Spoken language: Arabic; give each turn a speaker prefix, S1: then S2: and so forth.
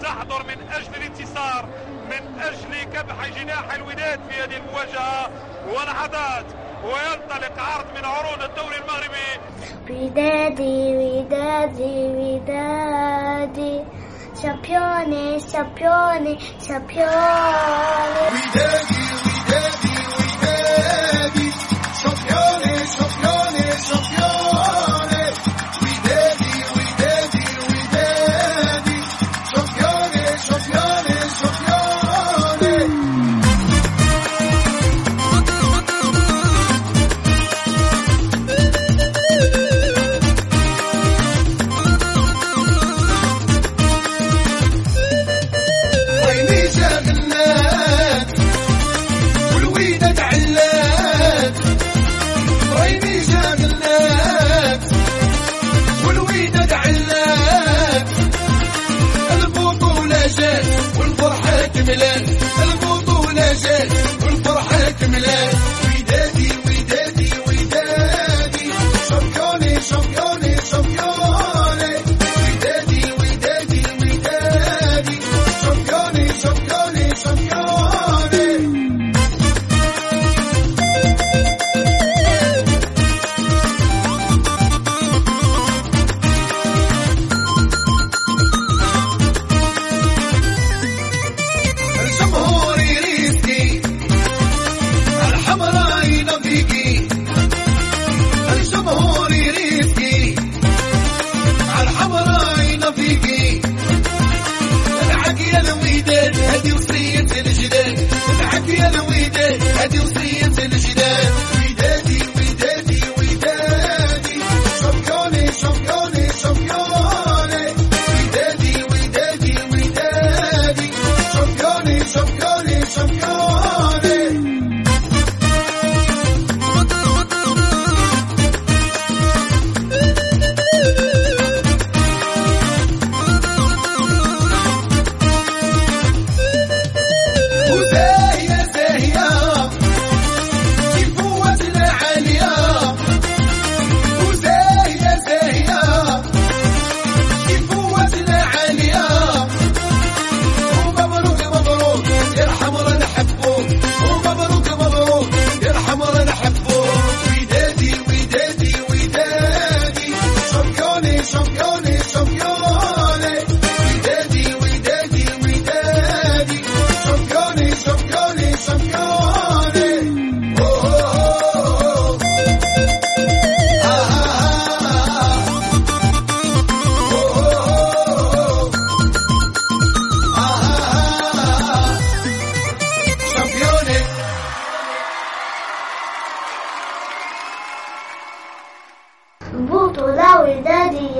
S1: تحضر من أجل الانتصار من أجل كبح جناح الوداد في هذه المواجهة ولحظات وينطلق عرض من عروض الدوري المغربي.
S2: ودادي ودادي ودادي. شامبيوني شامبيوني شامبيوني.
S3: ودادي. عيني البطولة جات والفرحة كملات البطولة جات والفرحة Brasil Son toda
S2: a verdade.